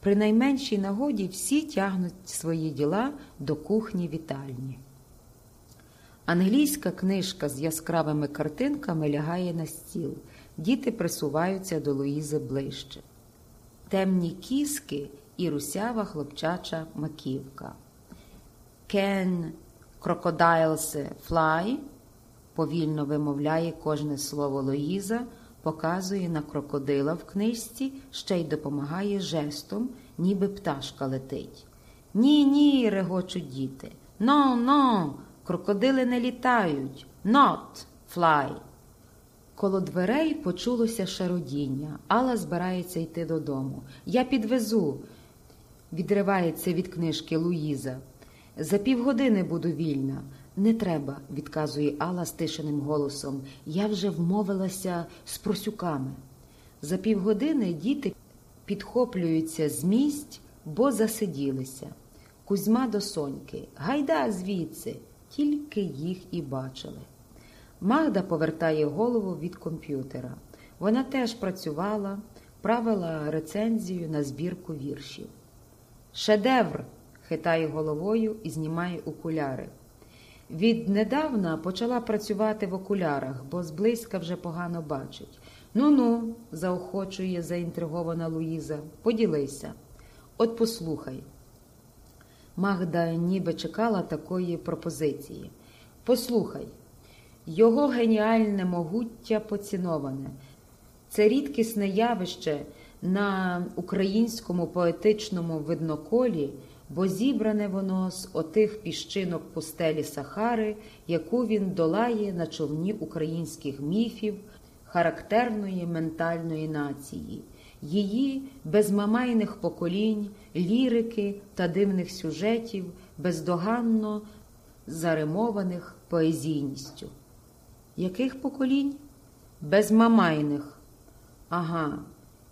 При найменшій нагоді всі тягнуть свої діла до кухні вітальні. Англійська книжка з яскравими картинками лягає на стіл. Діти присуваються до Луїзи ближче. Темні кіски і русява хлопчача маківка. Can crocodiles fly? повільно вимовляє кожне слово Луїза, показує на крокодила в книжці, ще й допомагає жестом, ніби пташка летить. Ні, ні, регочуть діти. No, no, крокодили не літають. Not fly. Коло дверей почулося шародіння. Алла збирається йти додому. Я підвезу, відривається від книжки Луїза. За півгодини буду вільна. Не треба, відказує Алла стишеним голосом. Я вже вмовилася з просюками. За півгодини діти підхоплюються з місць, бо засиділися. Кузьма до соньки. Гайда звідси, тільки їх і бачили. Магда повертає голову від комп'ютера. Вона теж працювала, правила рецензію на збірку віршів. Шедевр! хитає головою і знімає окуляри. Віднедавна почала працювати в окулярах, бо зблизька вже погано бачить. Ну ну, заохочує заінтригована Луїза, поділися. От послухай. Магда ніби чекала такої пропозиції. Послухай, його геніальне могуття поціноване. Це рідкісне явище на українському поетичному видноколі бо зібране воно з отих піщинок пустелі Сахари, яку він долає на човні українських міфів, характерної ментальної нації, її безмамайних поколінь, лірики та дивних сюжетів, бездоганно заримованих поезійністю. Яких поколінь? Безмамайних. Ага,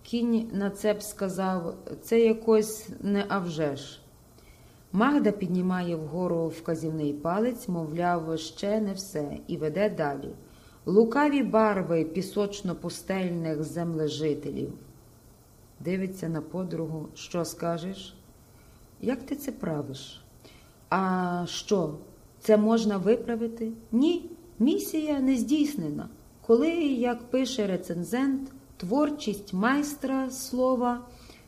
кінь на це б сказав, це якось не авжеш. Магда піднімає вгору вказівний палець, мовляв, ще не все, і веде далі. Лукаві барви пісочно-пустельних землежителів. Дивиться на подругу, що скажеш? Як ти це правиш? А що? Це можна виправити? Ні, місія не здійснена. Коли, як пише рецензент, творчість майстра слова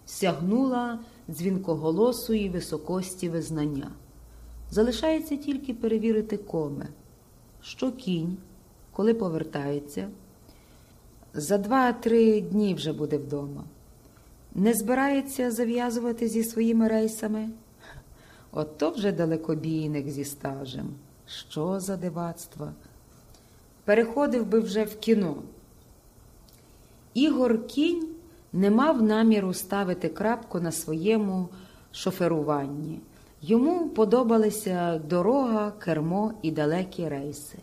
сягнула дзвінкоголосої високості визнання. Залишається тільки перевірити коме, що кінь, коли повертається, за два-три дні вже буде вдома. Не збирається зав'язувати зі своїми рейсами? Ото вже далекобійник зі стажем. Що за дивацтва? Переходив би вже в кіно. Ігор кінь не мав наміру ставити крапку на своєму шоферуванні. Йому подобалися дорога, кермо і далекі рейси.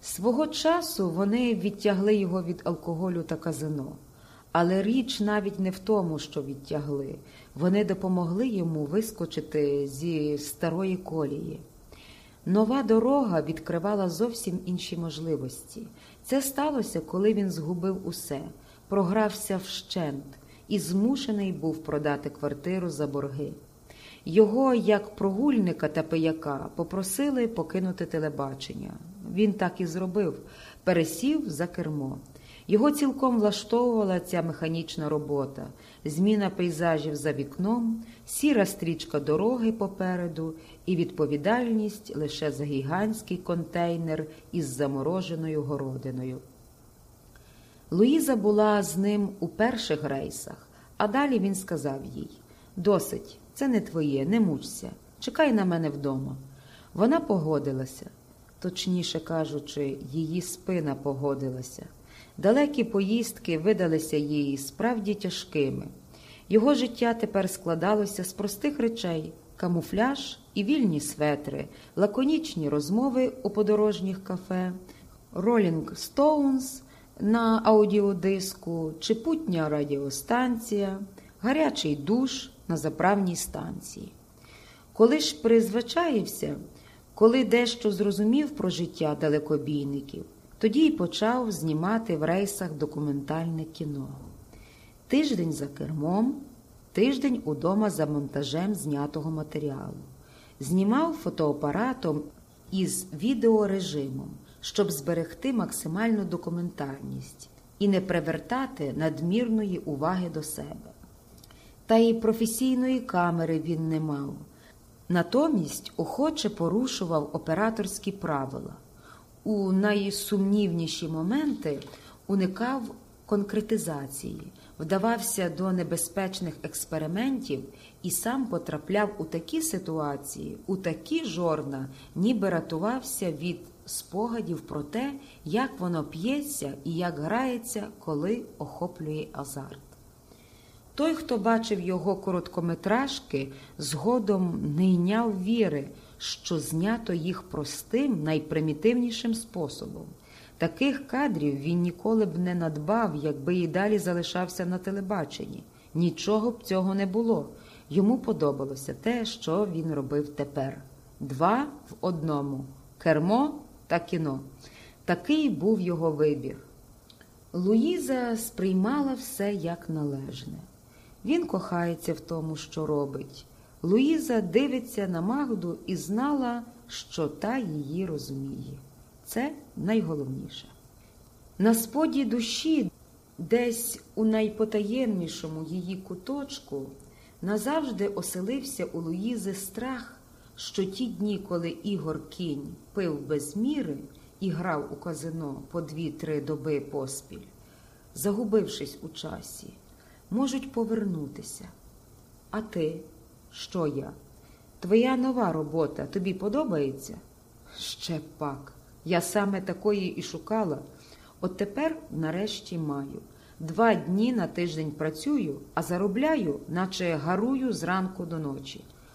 Свого часу вони відтягли його від алкоголю та казино. Але річ навіть не в тому, що відтягли. Вони допомогли йому вискочити зі старої колії. Нова дорога відкривала зовсім інші можливості. Це сталося, коли він згубив усе програвся вщент і змушений був продати квартиру за борги. Його, як прогульника та пияка, попросили покинути телебачення. Він так і зробив, пересів за кермо. Його цілком влаштовувала ця механічна робота, зміна пейзажів за вікном, сіра стрічка дороги попереду і відповідальність лише за гігантський контейнер із замороженою городиною. Луїза була з ним у перших рейсах, а далі він сказав їй Досить, це не твоє, не мучся, чекай на мене вдома. Вона погодилася, точніше кажучи, її спина погодилася. Далекі поїздки видалися їй справді тяжкими. Його життя тепер складалося з простих речей камуфляж і вільні светри, лаконічні розмови у подорожніх кафе, Ролінг Стоунс на аудіодиску чи путня радіостанція, гарячий душ на заправній станції. Коли ж призвичаївся, коли дещо зрозумів про життя далекобійників, тоді й почав знімати в рейсах документальне кіно. Тиждень за кермом, тиждень удома за монтажем знятого матеріалу. Знімав фотоапаратом із відеорежимом, щоб зберегти максимальну документальність і не привертати надмірної уваги до себе. Та й професійної камери він не мав. Натомість охоче порушував операторські правила. У найсумнівніші моменти уникав конкретизації, вдавався до небезпечних експериментів і сам потрапляв у такі ситуації, у такі жорна, ніби рятувався від спогадів про те, як воно п'ється і як грається, коли охоплює азарт. Той, хто бачив його короткометражки, згодом не йняв віри, що знято їх простим, найпримітивнішим способом. Таких кадрів він ніколи б не надбав, якби і далі залишався на телебаченні. Нічого б цього не було. Йому подобалося те, що він робив тепер. Два в одному кермо та кіно. Такий був його вибір. Луїза сприймала все як належне. Він кохається в тому, що робить. Луїза дивиться на Магду і знала, що та її розуміє. Це найголовніше. На споді душі, десь у найпотаємнішому її куточку, назавжди оселився у Луїзи страх, що ті дні, коли Ігор Кінь пив без міри і грав у казино по дві-три доби поспіль, загубившись у часі, можуть повернутися. А ти, що я? Твоя нова робота тобі подобається? Ще пак. Я саме такої і шукала. От тепер, нарешті, маю. Два дні на тиждень працюю, а заробляю, наче гарую зранку до ночі.